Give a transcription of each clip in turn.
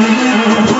thank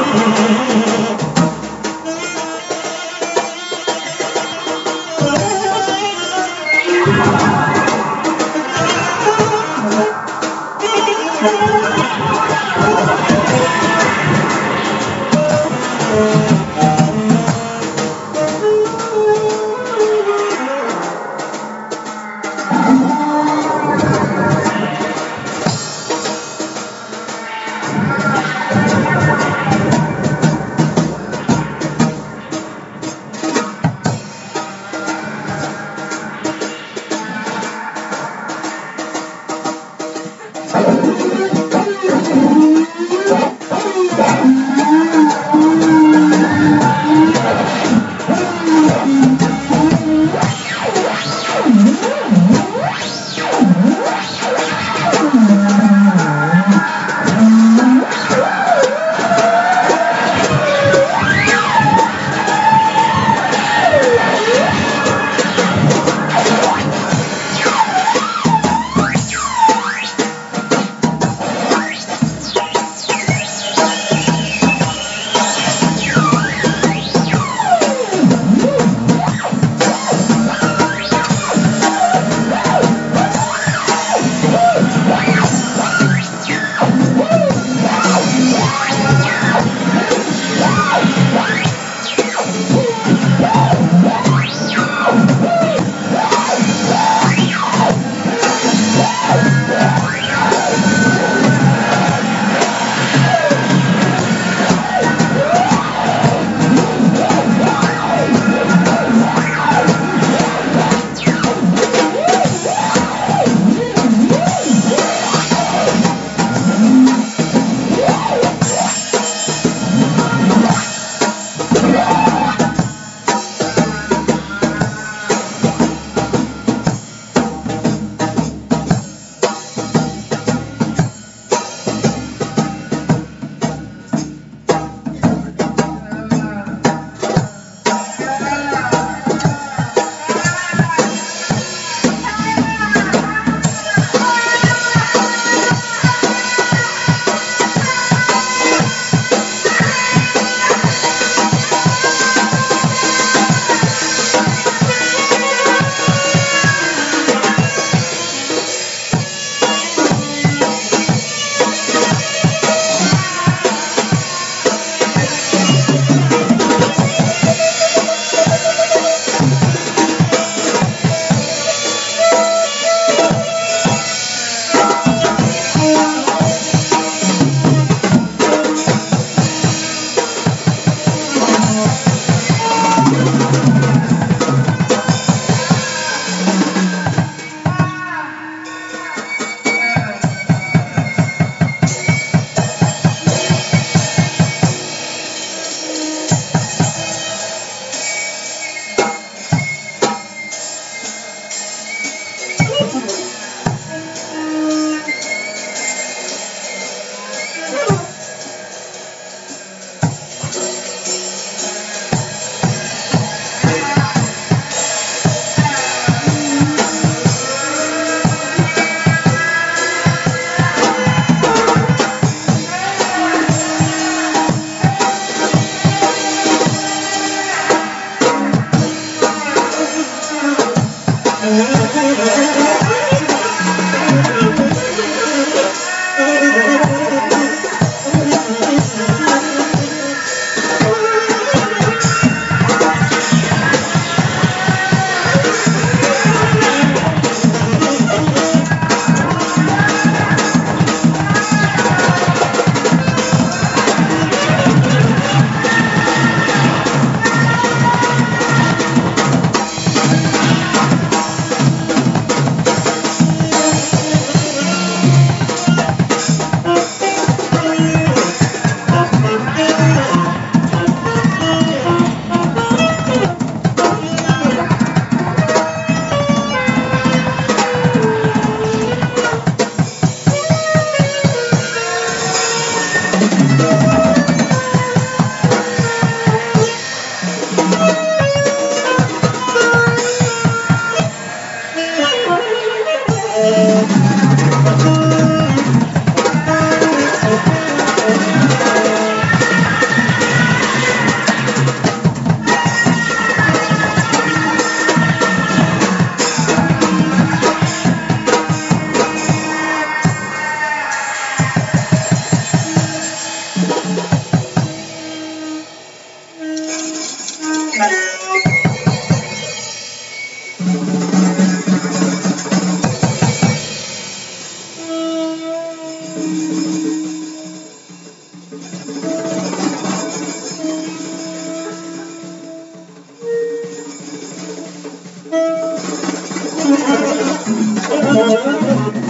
どうも。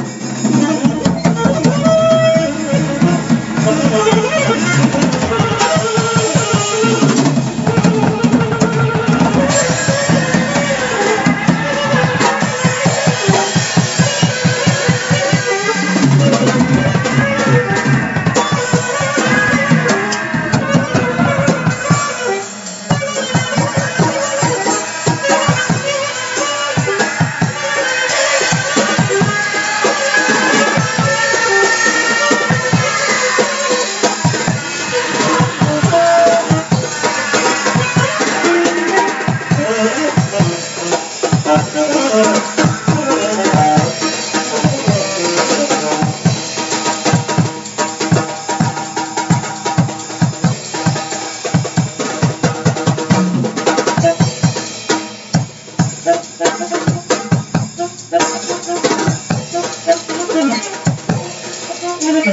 Thank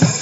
you.